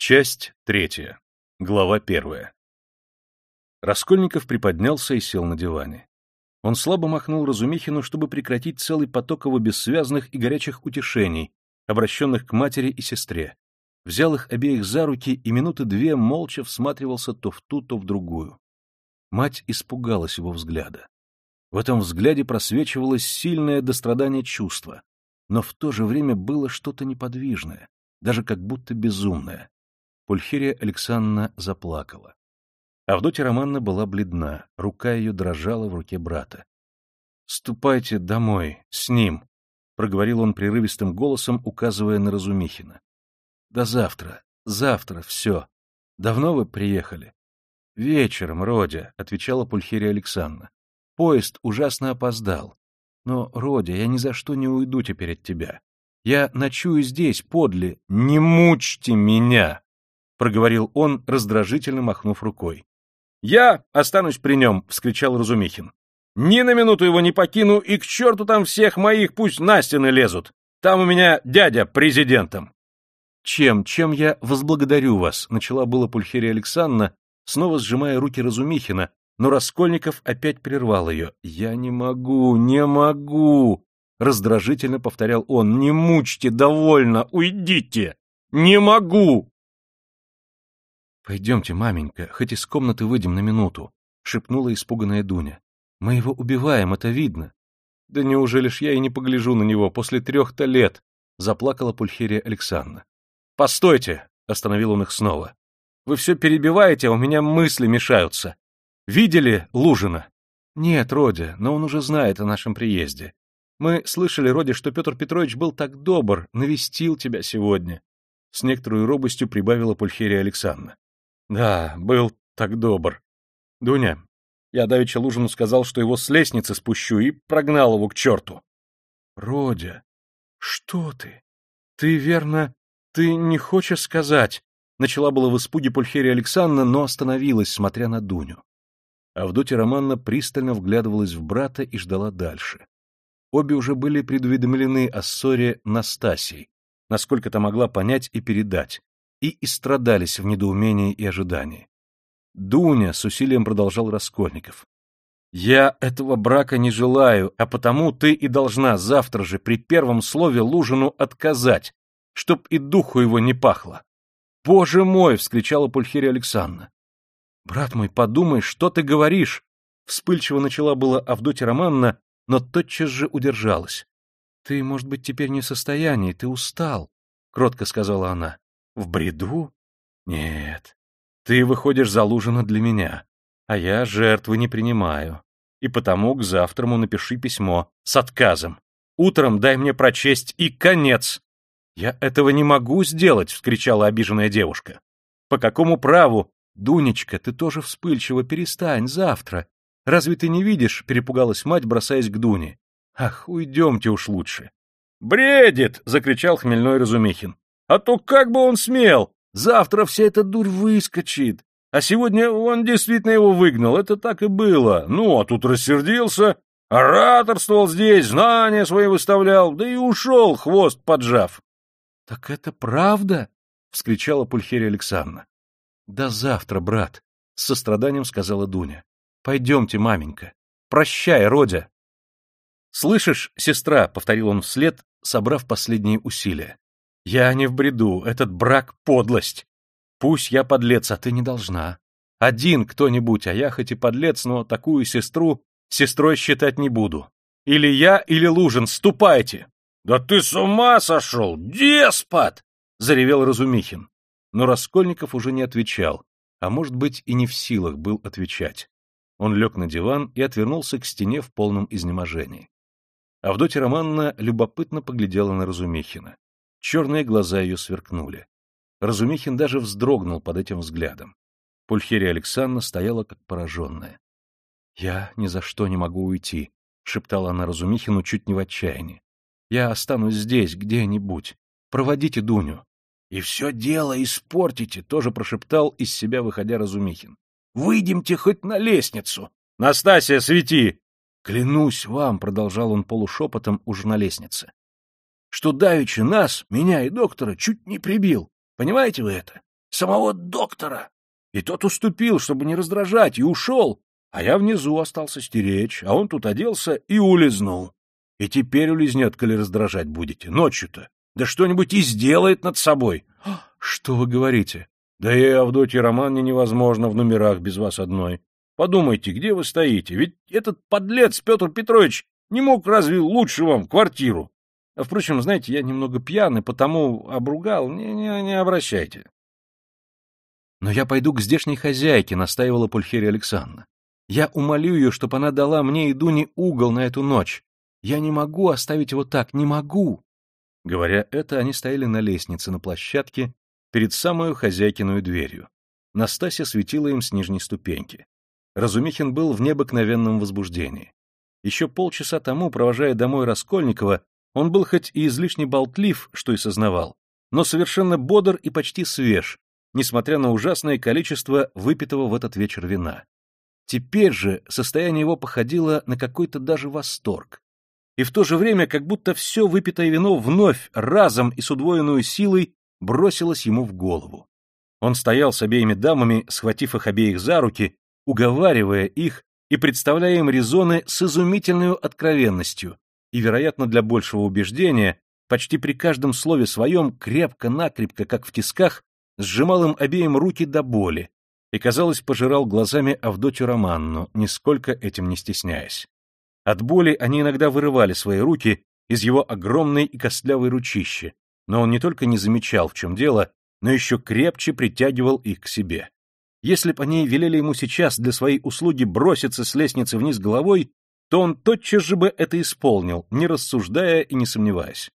Часть третья. Глава первая. Раскольников приподнялся и сел на диване. Он слабо махнул Разумихину, чтобы прекратить целый поток его бессвязных и горячих утешений, обращенных к матери и сестре. Взял их обеих за руки и минуты две молча всматривался то в ту, то в другую. Мать испугалась его взгляда. В этом взгляде просвечивалось сильное дострадание чувства, но в то же время было что-то неподвижное, даже как будто безумное. Пульхерия Александровна заплакала. Авдотья Романна была бледна, рука ее дрожала в руке брата. — Ступайте домой, с ним, — проговорил он прерывистым голосом, указывая на Разумихина. — До завтра, завтра, все. Давно вы приехали? — Вечером, Родя, — отвечала Пульхерия Александровна. — Поезд ужасно опоздал. Но, Родя, я ни за что не уйду теперь от тебя. Я ночую здесь, подле. Не мучьте меня! — проговорил он, раздражительно махнув рукой. — Я останусь при нем! — вскричал Разумихин. — Ни на минуту его не покину, и к черту там всех моих пусть на стены лезут. Там у меня дядя президентом. — Чем, чем я возблагодарю вас? — начала была Пульхерия Александровна, снова сжимая руки Разумихина, но Раскольников опять прервал ее. — Я не могу, не могу! — раздражительно повторял он. — Не мучьте, довольно, уйдите! Не могу! «Пойдемте, маменька, хоть из комнаты выйдем на минуту», — шепнула испуганная Дуня. «Мы его убиваем, это видно». «Да неужели ж я и не погляжу на него после трех-то лет?» — заплакала Пульхерия Александровна. «Постойте!» — остановил он их снова. «Вы все перебиваете, а у меня мысли мешаются. Видели Лужина?» «Нет, Родя, но он уже знает о нашем приезде. Мы слышали, Родя, что Петр Петрович был так добр, навестил тебя сегодня». С некоторой робостью прибавила Пульхерия Александровна. Да, был так добр. Дуня, я давеча Лужину сказал, что его с лестницы спущу, и прогнал его к черту. Родя, что ты? Ты, верно, ты не хочешь сказать? Начала было в испуге Пульхерия Александровна, но остановилась, смотря на Дуню. Авдотья Романна пристально вглядывалась в брата и ждала дальше. Обе уже были предуведомлены о ссоре Настасии, насколько то могла понять и передать, и истрадались в недоумении и ожидании. Дуня с усилием продолжал Раскольников. «Я этого брака не желаю, а потому ты и должна завтра же при первом слове Лужину отказать, чтоб и духу его не пахло». «Боже мой!» — вскричала Пульхерия Александровна. «Брат мой, подумай, что ты говоришь?» Вспыльчиво начала была Авдотья Романна, но тотчас же удержалась. «Ты, может быть, теперь не в состоянии, ты устал», — кротко сказала она. В бреду? Нет. Ты выходишь за Лужина для меня, а я жертвы не принимаю. И потому к завтраму напиши письмо с отказом. Утром дай мне прочесть и конец. Я этого не могу сделать, вскричала обиженная девушка. По какому праву? Дунечка, ты тоже вспыльчиво, перестань, завтра. Разве ты не видишь? Перепугалась мать, бросаясь к Дуне. Ах, уйдемте уж лучше. Бредит! закричал хмельной Разумихин. А то как бы он смел! Завтра вся эта дурь выскочит. А сегодня он действительно его выгнал, это так и было. Ну, а тут рассердился, ораторствовал здесь, знания свои выставлял, да и ушел, хвост поджав. — Так это правда? — вскричала Пульхерия Александровна. — До завтра, брат, — с состраданием сказала Дуня. — Пойдемте, маменька. Прощай, Родя. — Слышишь, сестра, — повторил он вслед, собрав последние усилия. Я не в бреду, этот брак — подлость. Пусть я подлец, а ты не должна. Один кто-нибудь, а я хоть и подлец, но такую сестру сестрой считать не буду. Или я, или Лужин, ступайте. — Да ты с ума сошел, деспот! — заревел Разумихин. Но Раскольников уже не отвечал, а, может быть, и не в силах был отвечать. Он лег на диван и отвернулся к стене в полном изнеможении. Авдотья Романна любопытно поглядела на Разумихина. Черные глаза ее сверкнули. Разумихин даже вздрогнул под этим взглядом. Пульхерия Александровна стояла как пораженная. — Я ни за что не могу уйти, — шептала она Разумихину чуть не в отчаянии. — Я останусь здесь, где-нибудь. Проводите Дуню. — И все дело испортите, — тоже прошептал из себя, выходя Разумихин. — Выйдемте хоть на лестницу. — Настасья, свети! — Клянусь вам, — продолжал он полушепотом уже на лестнице что давеча нас, меня и доктора, чуть не прибил. Понимаете вы это? самого доктора. И тот уступил, чтобы не раздражать, и ушел, а я внизу остался стеречь, а он тут оделся и улизнул. И теперь улизнет, коли раздражать будете, ночью-то. Да что-нибудь и сделает над собой. — Что вы говорите? — Да и Авдотья Романне невозможно в номерах без вас одной. Подумайте, где вы стоите? Ведь этот подлец Петр Петрович не мог разве лучше вам квартиру? А, впрочем, знаете, я немного пьяный, потому обругал. Не, не, не обращайте. Но я пойду к здешней хозяйке, настаивала Пульхерия Александровна. Я умолю ее, чтобы она дала мне и Дуне угол на эту ночь. Я не могу оставить его так, не могу. Говоря это, они стояли на лестнице на площадке перед самую хозяйкиную дверью. Настасья светила им с нижней ступеньки. Разумихин был в необыкновенном возбуждении. Еще полчаса тому, провожая домой Раскольникова, он был хоть и излишне болтлив, что и сознавал, но совершенно бодр и почти свеж, несмотря на ужасное количество выпитого в этот вечер вина. Теперь же состояние его походило на какой-то даже восторг. И в то же время как будто все выпитое вино вновь, разом и с удвоенной силой бросилось ему в голову. Он стоял с обеими дамами, схватив их обеих за руки, уговаривая их и представляя им резоны с изумительной откровенностью, и, вероятно, для большего убеждения, почти при каждом слове своем крепко-накрепко, как в тисках, сжимал им обеим руки до боли и, казалось, пожирал глазами Авдотью Романну, нисколько этим не стесняясь. От боли они иногда вырывали свои руки из его огромной и костлявой ручищи, но он не только не замечал, в чем дело, но еще крепче притягивал их к себе. Если б они велели ему сейчас для своей услуги броситься с лестницы вниз головой, то он тотчас же бы это исполнил, не рассуждая и не сомневаясь.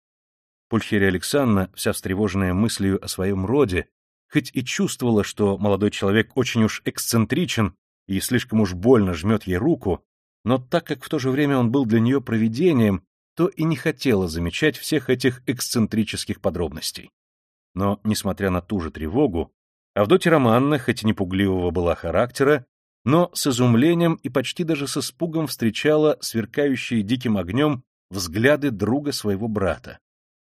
Пульхерия Александровна, вся встревоженная мыслью о своем роде, хоть и чувствовала, что молодой человек очень уж эксцентричен и слишком уж больно жмет ей руку, но так как в то же время он был для нее провидением, то и не хотела замечать всех этих эксцентрических подробностей. Но, несмотря на ту же тревогу, Авдотья Романна, хоть и непугливого была характера, но с изумлением и почти даже с испугом встречала сверкающие диким огнем взгляды друга своего брата.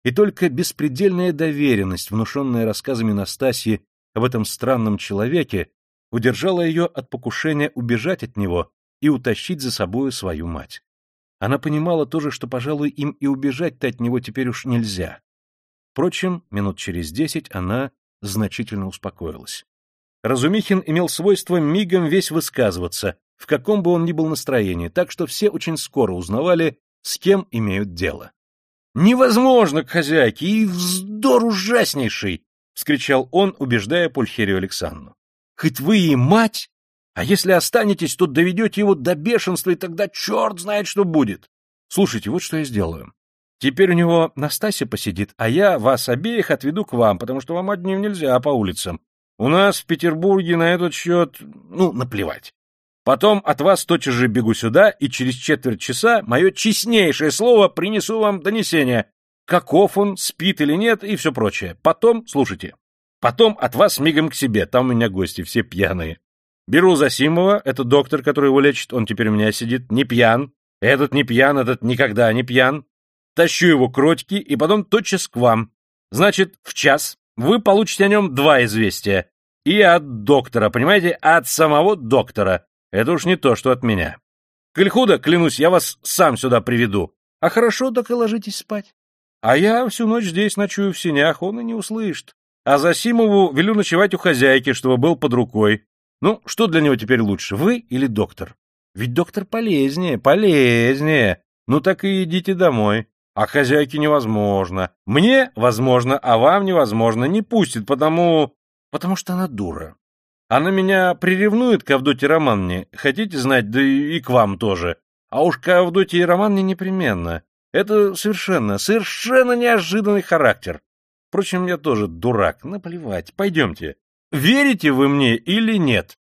И только беспредельная доверенность, внушенная рассказами Настасьи об этом странном человеке, удержала ее от покушения убежать от него и утащить за собою свою мать. Она понимала тоже, что, пожалуй, им и убежать-то от него теперь уж нельзя. Впрочем, минут через десять она значительно успокоилась. Разумихин имел свойство мигом весь высказываться, в каком бы он ни был настроении, так что все очень скоро узнавали, с кем имеют дело. «Невозможно к хозяйке! И вздор ужаснейший!» — вскричал он, убеждая Пульхерию Александру. «Хоть вы и мать, а если останетесь, то доведете его до бешенства, и тогда черт знает, что будет. Слушайте, вот что я сделаю. Теперь у него Настасья посидит, а я вас обеих отведу к вам, потому что вам одним нельзя по улицам. У нас в Петербурге на этот счет, ну, наплевать. Потом от вас тотчас же бегу сюда, и через четверть часа мое честнейшее слово принесу вам донесение. Каков он, спит или нет, и все прочее. Потом, слушайте, потом от вас мигом к себе, там у меня гости, все пьяные. Беру Засимова, это доктор, который его лечит, он теперь у меня сидит, не пьян. Этот не пьян, этот никогда не пьян. Тащу его к Родьке и потом тотчас к вам. Значит, в час вы получите о нем два известия. И от доктора, понимаете, от самого доктора. Это уж не то, что от меня. Коль худо, клянусь, я вас сам сюда приведу. А хорошо, так и ложитесь спать. А я всю ночь здесь ночую в синях, он и не услышит. А Засимову велю ночевать у хозяйки, чтобы был под рукой. Ну, что для него теперь лучше, вы или доктор? Ведь доктор полезнее, полезнее. Ну так и идите домой. А хозяйке невозможно. Мне возможно, а вам невозможно. Не пустит, потому... Потому что она дура. Она меня приревнует к Авдотье Романне. Хотите знать, да и к вам тоже. А уж к Авдотье Романне непременно. Это совершенно, совершенно неожиданный характер. Впрочем, я тоже дурак. Наплевать. Пойдемте. Верите вы мне или нет?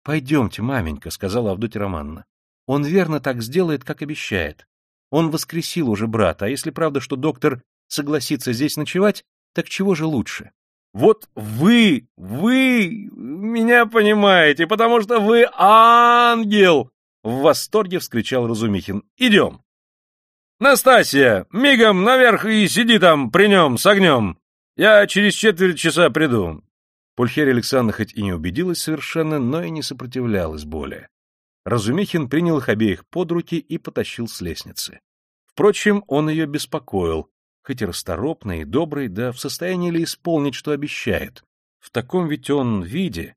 — Пойдемте, маменька, — сказала Авдотья Романна. Он верно так сделает, как обещает. Он воскресил уже брата, а если правда, что доктор согласится здесь ночевать, так чего же лучше? Вот вы, вы меня понимаете, потому что вы ангел! В восторге вскричал Разумихин. Идем. Настасья, мигом наверх и сиди там при нем с огнем. Я через четверть часа приду. Пульхерия Александровна хоть и не убедилась совершенно, но и не сопротивлялась более. Разумихин принял их обеих под руки и потащил с лестницы. Впрочем, он ее беспокоил, хоть и расторопный, и добрый, да в состоянии ли исполнить, что обещает. В таком ведь он виде.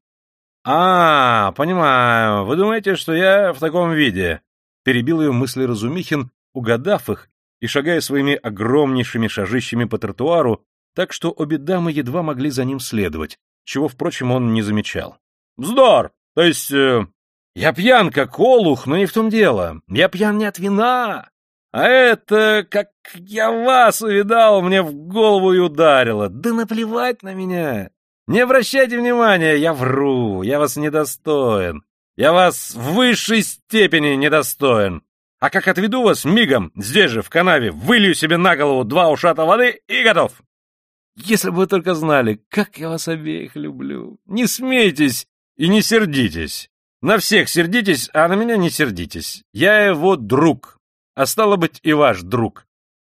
— А, понимаю, вы думаете, что я в таком виде? — перебил ее мысли Разумихин, угадав их и шагая своими огромнейшими шажищами по тротуару, так что обе дамы едва могли за ним следовать, чего, впрочем, он не замечал. — Вздор! То есть, э, я пьян как олух, но не в том дело. Я пьян не от вина, а это, как я вас увидал, мне в голову и ударило. Да наплевать на меня! Не обращайте внимания, я вру, я вас недостоин. Я вас в высшей степени недостоин. А как отведу вас мигом, здесь же, в канаве, вылью себе на голову два ушата воды и готов. Если бы вы только знали, как я вас обеих люблю. Не смейтесь и не сердитесь. На всех сердитесь, а на меня не сердитесь. Я его друг, а стало быть и ваш друг.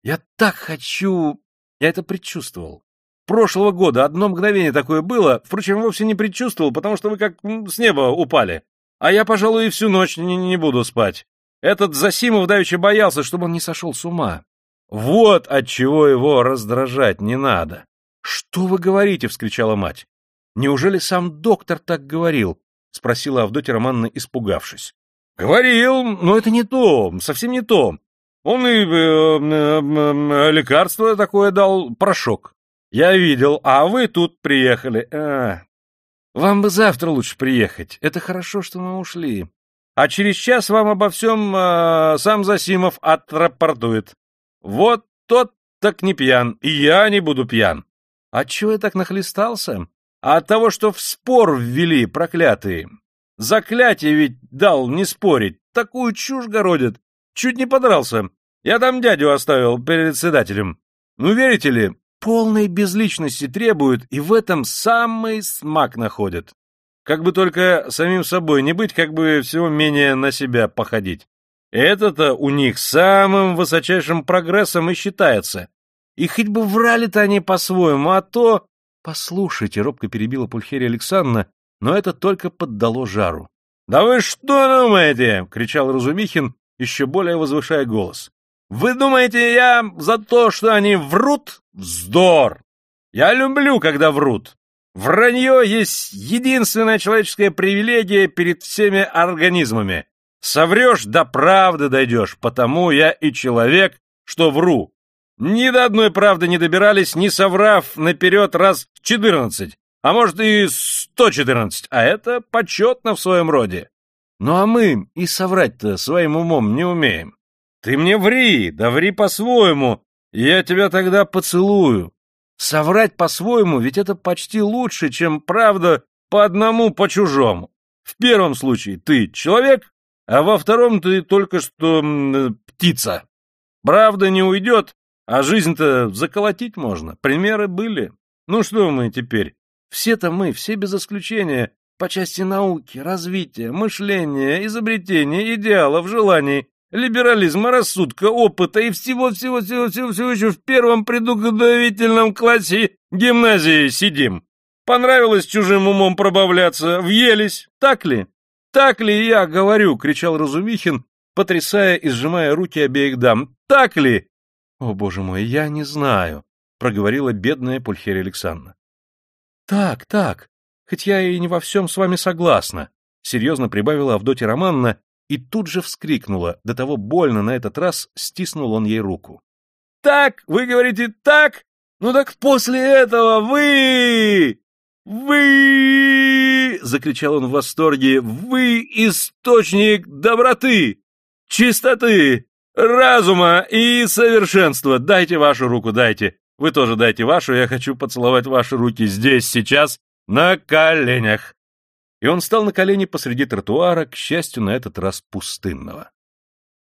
Я так хочу... Я это предчувствовал. Прошлого года одно мгновение такое было, впрочем, вовсе не предчувствовал, потому что вы как с неба упали. А я, пожалуй, и всю ночь не, не буду спать. Этот Засимов давеча боялся, чтобы он не сошел с ума. Вот от чего его раздражать не надо. — Что вы говорите? — вскричала мать. — Неужели сам доктор так говорил? — спросила Авдотья Романовна, испугавшись. — Говорил, но это не то, совсем не то. Он и э, э, э, лекарство такое дал, порошок. Я видел, а вы тут приехали. А, вам бы завтра лучше приехать. Это хорошо, что мы ушли. А через час вам обо всем э, сам Засимов отрапортует. Вот тот так не пьян, и я не буду пьян. А чего я так нахлестался? А от того, что в спор ввели проклятые. Заклятие ведь дал не спорить. Такую чушь городит. Чуть не подрался. Я там дядю оставил перед председателем. Ну, верите ли, полной безличности требуют и в этом самый смак находят. Как бы только самим собой не быть, как бы всего менее на себя походить. Это-то у них самым высочайшим прогрессом и считается. И хоть бы врали-то они по-своему, а то... Послушайте, робко перебила Пульхерия Александровна, но это только поддало жару. — Да вы что думаете? — кричал Разумихин, еще более возвышая голос. Вы думаете, я за то, что они врут? Вздор! Я люблю, когда врут. Вранье есть единственная человеческая привилегия перед всеми организмами. Соврешь, до правды дойдешь, потому я и человек, что вру. Ни до одной правды не добирались, не соврав наперед раз четырнадцать, а может и сто четырнадцать, а это почетно в своем роде. Ну а мы и соврать-то своим умом не умеем. Ты мне ври, да ври по-своему, я тебя тогда поцелую. Соврать по-своему, ведь это почти лучше, чем правда по одному, по чужому. В первом случае ты человек, а во втором ты только что птица. Правда не уйдет, а жизнь-то заколотить можно. Примеры были. Ну что мы теперь? Все-то мы, все без исключения, по части науки, развития, мышления, изобретения, идеалов, желаний, либерализма, рассудка, опыта и всего-всего-всего-всего еще в первом предуготовительном классе гимназии сидим. Понравилось чужим умом пробавляться, въелись, так ли? Так ли я говорю, кричал Разумихин, потрясая и сжимая руки обеих дам. Так ли? О, боже мой, я не знаю, проговорила бедная Пульхерия Александровна. Так, так, хоть я и не во всем с вами согласна, серьезно прибавила Авдотья Романовна, и тут же вскрикнула, до того больно на этот раз стиснул он ей руку. «Так, вы говорите так? Ну так после этого вы... вы...» — закричал он в восторге. «Вы источник доброты, чистоты, разума и совершенства. Дайте вашу руку, дайте. Вы тоже дайте вашу, я хочу поцеловать ваши руки здесь, сейчас, на коленях и он стал на колени посреди тротуара, к счастью, на этот раз пустынного.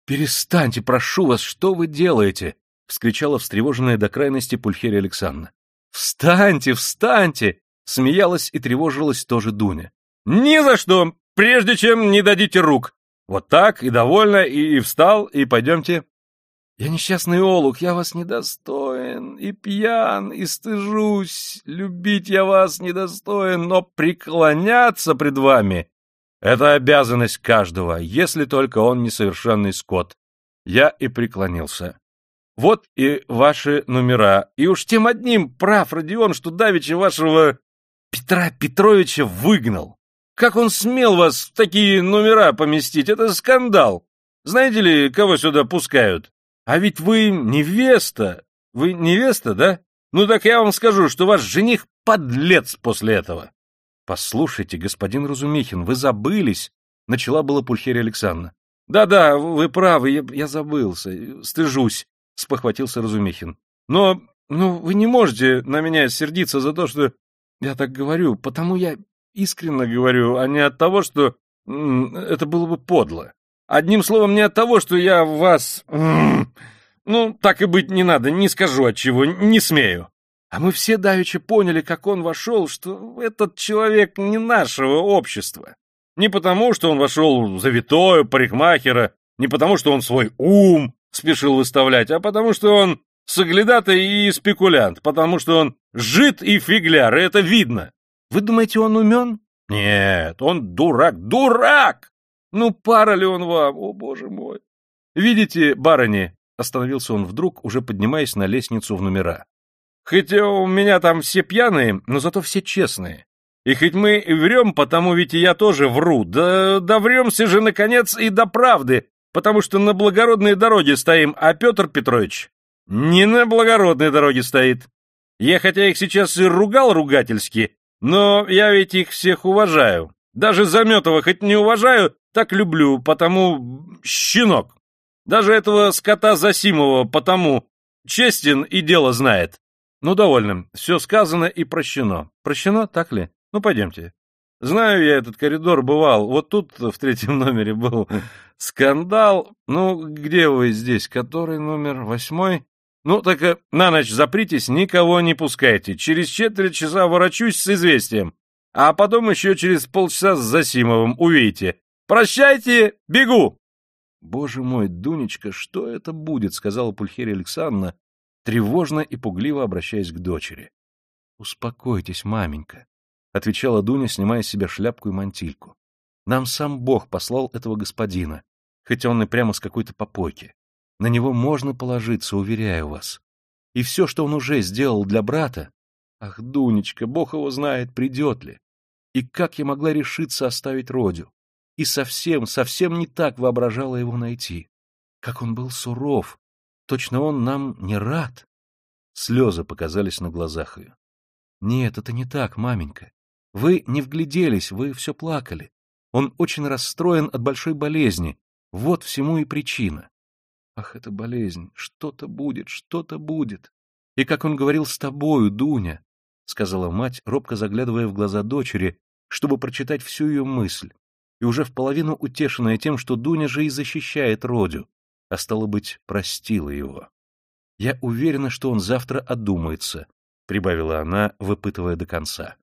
«Перестаньте, прошу вас, что вы делаете?» — вскричала встревоженная до крайности Пульхерия Александровна. «Встаньте, встаньте!» — смеялась и тревожилась тоже Дуня. «Ни за что! Прежде чем не дадите рук! Вот так, и довольно, и, и встал, и пойдемте!» «Я несчастный олух, я вас недостоин!» и пьян, и стыжусь. Любить я вас недостоин, но преклоняться пред вами — это обязанность каждого, если только он несовершенный скот. Я и преклонился. Вот и ваши номера. И уж тем одним прав, Родион, что давеча вашего Петра Петровича выгнал. Как он смел вас в такие номера поместить? Это скандал. Знаете ли, кого сюда пускают? А ведь вы невеста. Вы невеста, да? Ну так я вам скажу, что ваш жених подлец после этого. Послушайте, господин Разумихин, вы забылись, начала была Пульхерия Александровна. Да-да, вы правы, я, я забылся, стыжусь, спохватился Разумихин. Но, ну, вы не можете на меня сердиться за то, что я так говорю, потому я искренне говорю, а не от того, что это было бы подло. Одним словом, не от того, что я вас... Ну, так и быть не надо, не скажу от чего, не смею. А мы все давеча поняли, как он вошел, что этот человек не нашего общества. Не потому, что он вошел завитое, парикмахера, не потому, что он свой ум спешил выставлять, а потому, что он соглядатай и спекулянт, потому что он жид и фигляр, и это видно. Вы думаете, он умен? Нет, он дурак, дурак! Ну, пара ли он вам, о боже мой! Видите, барыни, остановился он вдруг, уже поднимаясь на лестницу в номера. Хотя у меня там все пьяные, но зато все честные. И хоть мы и врем, потому ведь и я тоже вру, да, да времся же, наконец, и до правды, потому что на благородной дороге стоим, а Петр Петрович не на благородной дороге стоит. Я хотя их сейчас и ругал ругательски, но я ведь их всех уважаю. Даже Заметова хоть не уважаю, так люблю, потому щенок. Даже этого скота Засимова потому честен и дело знает. Ну, довольно. Все сказано и прощено. Прощено, так ли? Ну, пойдемте. Знаю я этот коридор, бывал. Вот тут в третьем номере был скандал. Ну, где вы здесь? Который номер? Восьмой? Ну, так э, на ночь запритесь, никого не пускайте. Через четверть часа ворочусь с известием. А потом еще через полчаса с Засимовым увидите. Прощайте, бегу!» «Боже мой, Дунечка, что это будет?» — сказала Пульхерия Александровна, тревожно и пугливо обращаясь к дочери. «Успокойтесь, маменька», — отвечала Дуня, снимая с себя шляпку и мантильку. «Нам сам Бог послал этого господина, хотя он и прямо с какой-то попойки. На него можно положиться, уверяю вас. И все, что он уже сделал для брата... Ах, Дунечка, Бог его знает, придет ли. И как я могла решиться оставить Родю? и совсем, совсем не так воображала его найти. Как он был суров! Точно он нам не рад! Слезы показались на глазах ее. Нет, это не так, маменька. Вы не вгляделись, вы все плакали. Он очень расстроен от большой болезни. Вот всему и причина. Ах, эта болезнь! Что-то будет, что-то будет. И как он говорил с тобою, Дуня, — сказала мать, робко заглядывая в глаза дочери, чтобы прочитать всю ее мысль и уже в половину утешенная тем, что Дуня же и защищает Родю, а стало быть, простила его. «Я уверена, что он завтра одумается», — прибавила она, выпытывая до конца.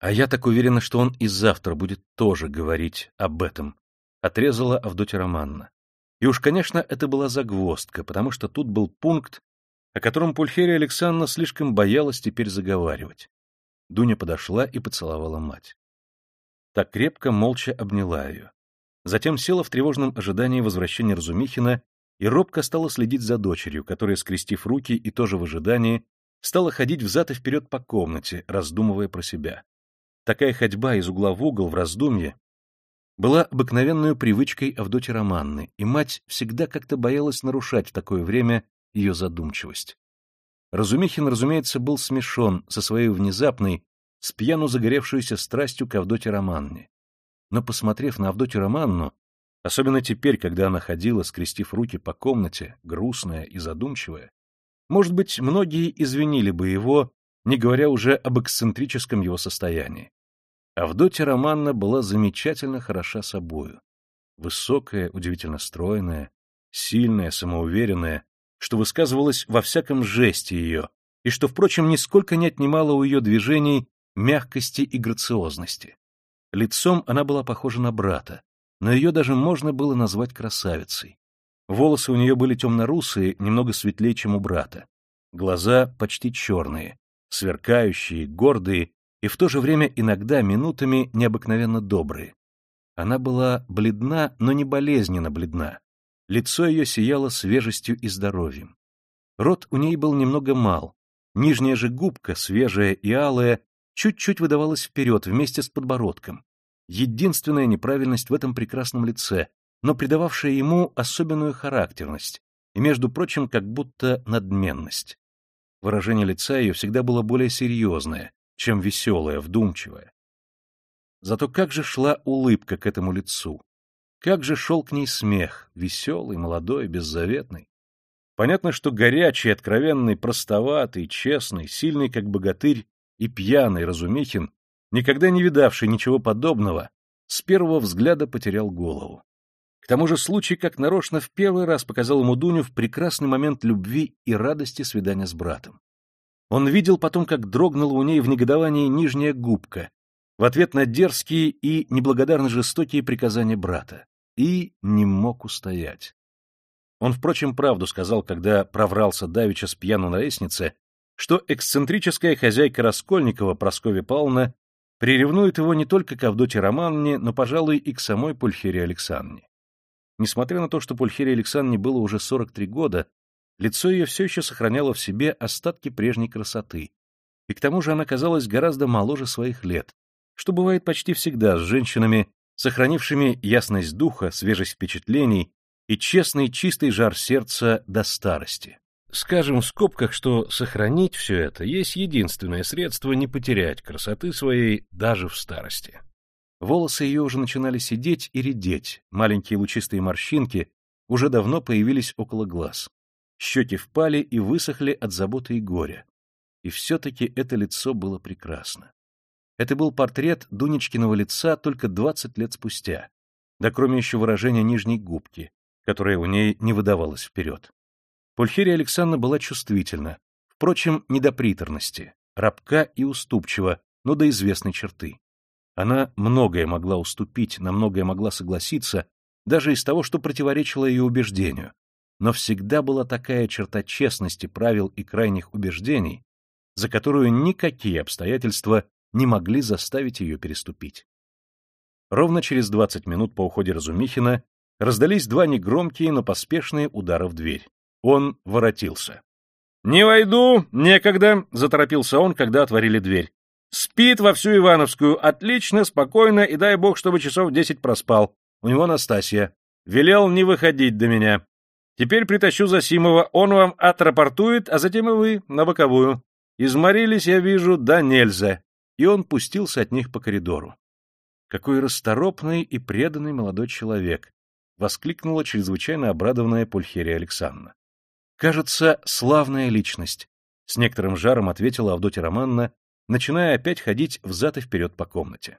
«А я так уверена, что он и завтра будет тоже говорить об этом», — отрезала Авдотья Романна. И уж, конечно, это была загвоздка, потому что тут был пункт, о котором Пульхерия Александровна слишком боялась теперь заговаривать. Дуня подошла и поцеловала мать так крепко, молча обняла ее. Затем села в тревожном ожидании возвращения Разумихина и робко стала следить за дочерью, которая, скрестив руки и тоже в ожидании, стала ходить взад и вперед по комнате, раздумывая про себя. Такая ходьба из угла в угол в раздумье была обыкновенной привычкой Авдоти Романны, и мать всегда как-то боялась нарушать в такое время ее задумчивость. Разумихин, разумеется, был смешон со своей внезапной, с пьяну загоревшуюся страстью к Авдоте Романне. Но, посмотрев на Авдотью Романну, особенно теперь, когда она ходила, скрестив руки по комнате, грустная и задумчивая, может быть, многие извинили бы его, не говоря уже об эксцентрическом его состоянии. Авдотья Романна была замечательно хороша собою. Высокая, удивительно стройная, сильная, самоуверенная, что высказывалось во всяком жесте ее, и что, впрочем, нисколько не отнимало у ее движений мягкости и грациозности. Лицом она была похожа на брата, но ее даже можно было назвать красавицей. Волосы у нее были темно-русые, немного светлее, чем у брата. Глаза почти черные, сверкающие, гордые и в то же время иногда минутами необыкновенно добрые. Она была бледна, но не болезненно бледна. Лицо ее сияло свежестью и здоровьем. Рот у ней был немного мал, нижняя же губка, свежая и алая, чуть-чуть выдавалась вперед вместе с подбородком. Единственная неправильность в этом прекрасном лице, но придававшая ему особенную характерность и, между прочим, как будто надменность. Выражение лица ее всегда было более серьезное, чем веселое, вдумчивое. Зато как же шла улыбка к этому лицу! Как же шел к ней смех, веселый, молодой, беззаветный! Понятно, что горячий, откровенный, простоватый, честный, сильный, как богатырь, и пьяный Разумихин, никогда не видавший ничего подобного, с первого взгляда потерял голову. К тому же случай, как нарочно, в первый раз показал ему Дуню в прекрасный момент любви и радости свидания с братом. Он видел потом, как дрогнула у ней в негодовании нижняя губка, в ответ на дерзкие и неблагодарно жестокие приказания брата, и не мог устоять. Он, впрочем, правду сказал, когда проврался давеча с пьяну на лестнице, что эксцентрическая хозяйка Раскольникова, Прасковья Павловна, приревнует его не только к Авдоте Романне, но, пожалуй, и к самой Пульхере Александре. Несмотря на то, что Пульхере Александре было уже 43 года, лицо ее все еще сохраняло в себе остатки прежней красоты, и к тому же она казалась гораздо моложе своих лет, что бывает почти всегда с женщинами, сохранившими ясность духа, свежесть впечатлений и честный чистый жар сердца до старости. Скажем в скобках, что сохранить все это есть единственное средство не потерять красоты своей даже в старости. Волосы ее уже начинали сидеть и редеть, маленькие лучистые морщинки уже давно появились около глаз. Щеки впали и высохли от заботы и горя. И все-таки это лицо было прекрасно. Это был портрет Дунечкиного лица только двадцать лет спустя, да кроме еще выражения нижней губки, которое у ней не выдавалось вперед. Пульхерия Александра была чувствительна, впрочем, не до приторности, рабка и уступчива, но до известной черты. Она многое могла уступить, на многое могла согласиться, даже из того, что противоречило ее убеждению. Но всегда была такая черта честности правил и крайних убеждений, за которую никакие обстоятельства не могли заставить ее переступить. Ровно через двадцать минут по уходе Разумихина раздались два негромкие, но поспешные удара в дверь. Он воротился. — Не войду, некогда, — заторопился он, когда отворили дверь. Спит во всю Ивановскую, отлично, спокойно, и дай бог, чтобы часов десять проспал. У него Настасья. Велел не выходить до меня. Теперь притащу Засимова, он вам отрапортует, а затем и вы, на боковую. Изморились, я вижу, да нельзя. И он пустился от них по коридору. Какой расторопный и преданный молодой человек! — воскликнула чрезвычайно обрадованная Пульхерия Александровна. — Кажется, славная личность! — с некоторым жаром ответила Авдотья Романна, начиная опять ходить взад и вперед по комнате.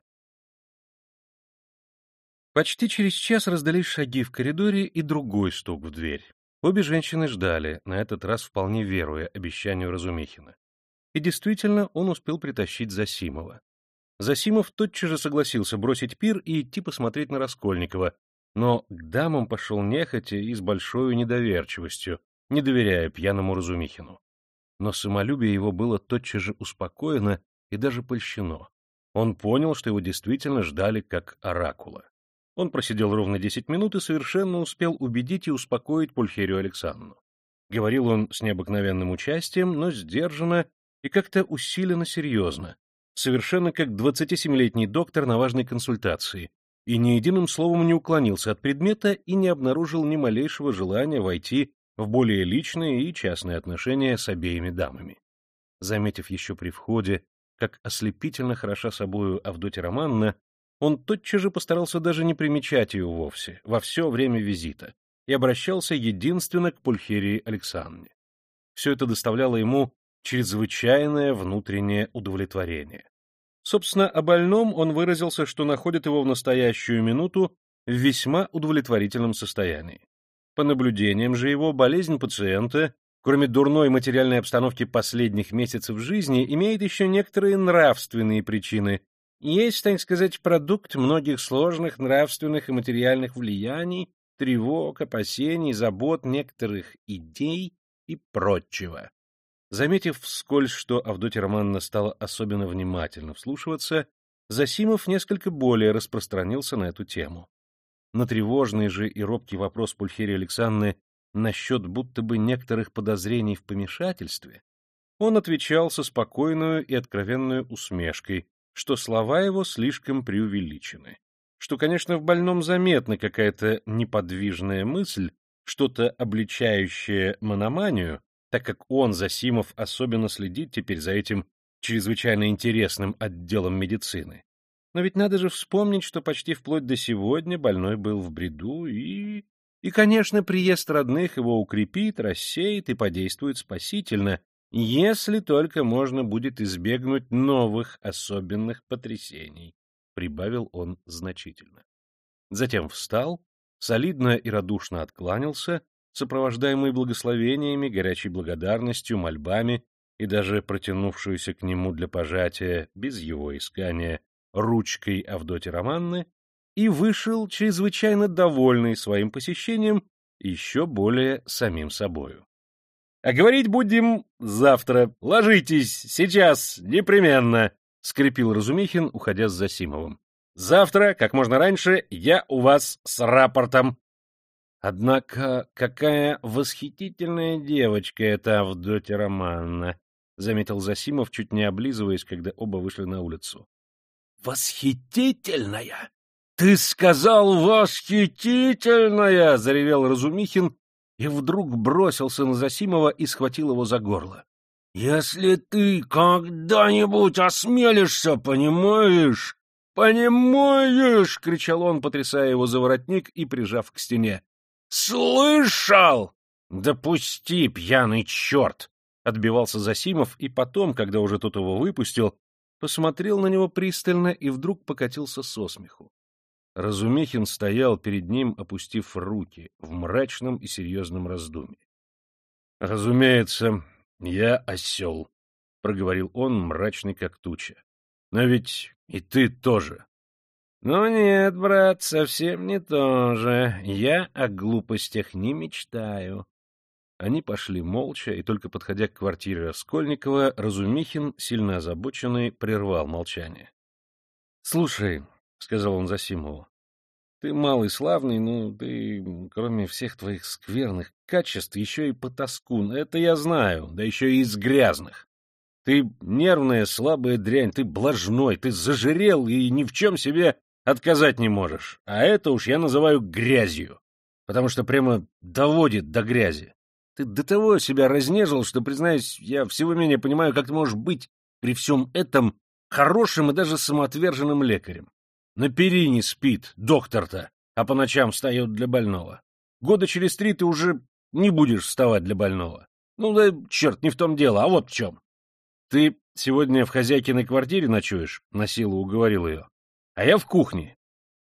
Почти через час раздались шаги в коридоре и другой стук в дверь. Обе женщины ждали, на этот раз вполне веруя обещанию Разумихина. И действительно, он успел притащить Засимова. Засимов тотчас же согласился бросить пир и идти посмотреть на Раскольникова, но к дамам пошел нехотя и с большой недоверчивостью, не доверяя пьяному Разумихину но самолюбие его было тотчас же успокоено и даже польщено. Он понял, что его действительно ждали как оракула. Он просидел ровно десять минут и совершенно успел убедить и успокоить Пульхерию Александровну. Говорил он с необыкновенным участием, но сдержанно и как-то усиленно серьезно, совершенно как двадцатисемилетний доктор на важной консультации, и ни единым словом не уклонился от предмета и не обнаружил ни малейшего желания войти в более личные и частные отношения с обеими дамами. Заметив еще при входе, как ослепительно хороша собою Авдотья Романна, он тотчас же постарался даже не примечать ее вовсе, во все время визита, и обращался единственно к Пульхерии Александре. Все это доставляло ему чрезвычайное внутреннее удовлетворение. Собственно, о больном он выразился, что находит его в настоящую минуту в весьма удовлетворительном состоянии. По наблюдениям же его, болезнь пациента, кроме дурной материальной обстановки последних месяцев жизни, имеет еще некоторые нравственные причины. Есть, так сказать, продукт многих сложных нравственных и материальных влияний, тревог, опасений, забот, некоторых идей и прочего. Заметив вскользь, что Авдотья Романовна стала особенно внимательно вслушиваться, Засимов несколько более распространился на эту тему. На тревожный же и робкий вопрос Пульхерии Александры насчет будто бы некоторых подозрений в помешательстве, он отвечал со спокойную и откровенную усмешкой, что слова его слишком преувеличены, что, конечно, в больном заметна какая-то неподвижная мысль, что-то обличающее мономанию, так как он, Засимов, особенно следит теперь за этим чрезвычайно интересным отделом медицины. Но ведь надо же вспомнить, что почти вплоть до сегодня больной был в бреду и... И, конечно, приезд родных его укрепит, рассеет и подействует спасительно, если только можно будет избегнуть новых особенных потрясений, — прибавил он значительно. Затем встал, солидно и радушно откланялся, сопровождаемый благословениями, горячей благодарностью, мольбами и даже протянувшуюся к нему для пожатия, без его искания, ручкой Авдоти Романны, и вышел чрезвычайно довольный своим посещением, еще более самим собою. — А говорить будем завтра. Ложитесь, сейчас, непременно, — скрипел Разумихин, уходя с Засимовым. — Завтра, как можно раньше, я у вас с рапортом. Однако какая восхитительная девочка эта Авдотья Романна, — заметил Засимов, чуть не облизываясь, когда оба вышли на улицу. — Восхитительная! Ты сказал восхитительная! — заревел Разумихин и вдруг бросился на Засимова и схватил его за горло. — Если ты когда-нибудь осмелишься, понимаешь? Понимаешь? — кричал он, потрясая его за воротник и прижав к стене. «Слышал!» «Допусти, пьяный черт!» — отбивался Засимов, и потом, когда уже тот его выпустил, посмотрел на него пристально и вдруг покатился со смеху. Разумехин стоял перед ним, опустив руки, в мрачном и серьезном раздумье. — Разумеется, я осел, — проговорил он, мрачный как туча. — Но ведь и ты тоже. «Ну нет, брат, совсем не то же. Я о глупостях не мечтаю». Они пошли молча, и только подходя к квартире Раскольникова, Разумихин, сильно озабоченный, прервал молчание. — Слушай, — сказал он Засимову, — ты малый славный, но ты, кроме всех твоих скверных качеств, еще и потаскун. Это я знаю, да еще и из грязных. Ты нервная, слабая дрянь, ты блажной, ты зажирел и ни в чем себе отказать не можешь. А это уж я называю грязью, потому что прямо доводит до грязи. Ты до того себя разнежил, что, признаюсь, я всего менее понимаю, как ты можешь быть при всем этом хорошим и даже самоотверженным лекарем. На перине спит доктор-то, а по ночам встает для больного. Года через три ты уже не будешь вставать для больного. Ну да, черт, не в том дело, а вот в чем. Ты сегодня в хозяйкиной квартире ночуешь? — на силу уговорил ее а я в кухне.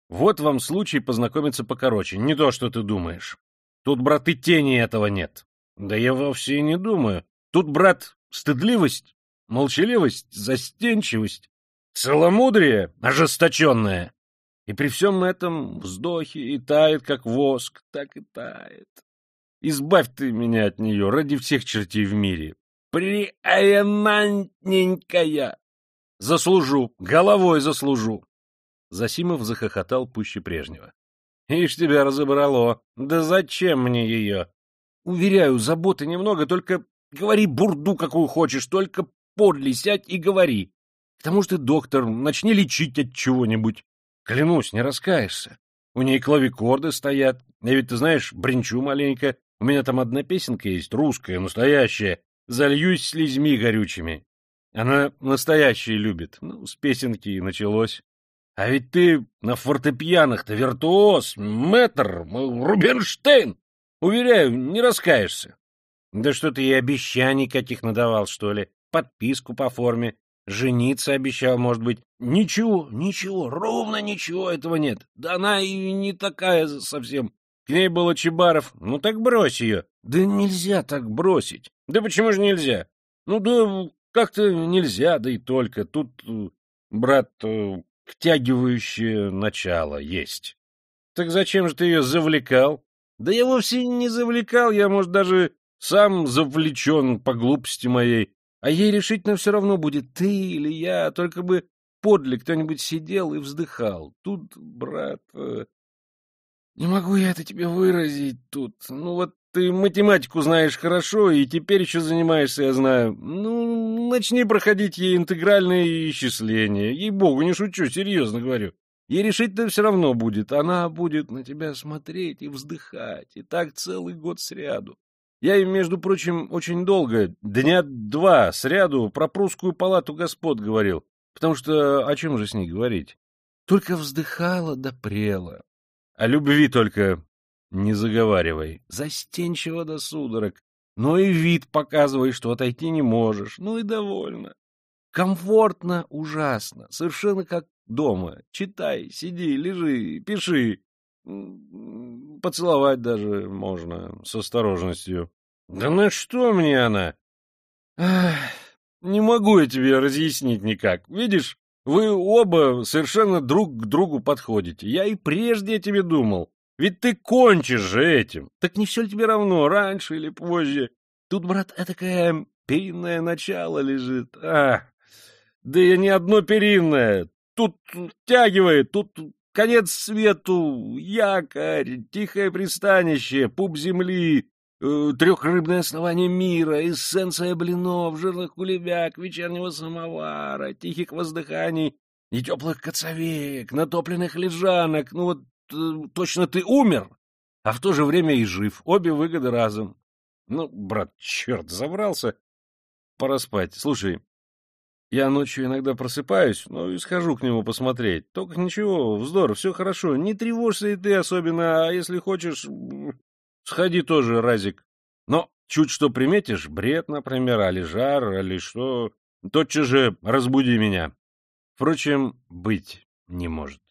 Вот вам случай познакомиться покороче, не то, что ты думаешь. Тут, брат, и тени этого нет. Да я вовсе и не думаю. Тут, брат, стыдливость, молчаливость, застенчивость, целомудрие ожесточенное. И при всем этом вздохи и тает, как воск, так и тает. Избавь ты меня от нее ради всех чертей в мире. Приаянантненькая! Заслужу, головой заслужу. Засимов захохотал пуще прежнего. — Ишь тебя разобрало! Да зачем мне ее? — Уверяю, заботы немного, только говори бурду, какую хочешь, только подле сядь и говори. Тому же ты доктор, начни лечить от чего-нибудь. Клянусь, не раскаешься. У ней клавикорды стоят. Я ведь, ты знаешь, бренчу маленько. У меня там одна песенка есть, русская, настоящая. Зальюсь слезьми горючими. Она настоящие любит. Ну, с песенки и началось. А ведь ты на фортепианах-то виртуоз, мэтр, Рубинштейн. Уверяю, не раскаешься. Да что ты ей обещаний каких надавал, что ли? Подписку по форме. Жениться обещал, может быть. Ничего, ничего, ровно ничего этого нет. Да она и не такая совсем. К ней было Чебаров. Ну так брось ее. Да нельзя так бросить. Да почему же нельзя? Ну да как-то нельзя, да и только. Тут, э, брат, э, втягивающее начало есть. Так зачем же ты ее завлекал? Да я вовсе не завлекал, я, может, даже Сам завлечен по глупости моей, а ей решительно все равно будет ты или я, только бы подле кто-нибудь сидел и вздыхал. Тут, брат, э, не могу я это тебе выразить тут. Ну вот ты математику знаешь хорошо, и теперь еще занимаешься, я знаю. Ну, начни проходить ей интегральные исчисления. Ей-богу, не шучу, серьезно говорю. Ей решительно все равно будет. Она будет на тебя смотреть и вздыхать. И так целый год сряду. Я им, между прочим, очень долго, дня два сряду, про прусскую палату господ говорил. Потому что о чем же с ней говорить? Только вздыхала да прела. О любви только не заговаривай. Застенчиво до судорог. Но и вид показывай, что отойти не можешь. Ну и довольно. Комфортно ужасно. Совершенно как дома. Читай, сиди, лежи, пиши. Поцеловать даже можно с осторожностью. Да на что мне она? Не могу я тебе разъяснить никак. Видишь, вы оба совершенно друг к другу подходите. Я и прежде о тебе думал. Ведь ты кончишь же этим. Так не все ли тебе равно, раньше или позже? Тут, брат, такое перинное начало лежит. А, да я не одно перинное. Тут тягивает, тут конец свету, якорь, тихое пристанище, пуп земли, трехрыбное основание мира, эссенция блинов, жирных кулебяк, вечернего самовара, тихих воздыханий и теплых коцовеек, натопленных лежанок. Ну вот э, точно ты умер, а в то же время и жив. Обе выгоды разом. Ну, брат, черт, забрался. Пора спать. Слушай, я ночью иногда просыпаюсь, но и схожу к нему посмотреть. Только ничего, вздор, все хорошо. Не тревожься и ты особенно, а если хочешь, Сходи тоже, Разик. Но чуть что приметишь, бред, например, али жар, али что, тотчас же разбуди меня. Впрочем, быть не может.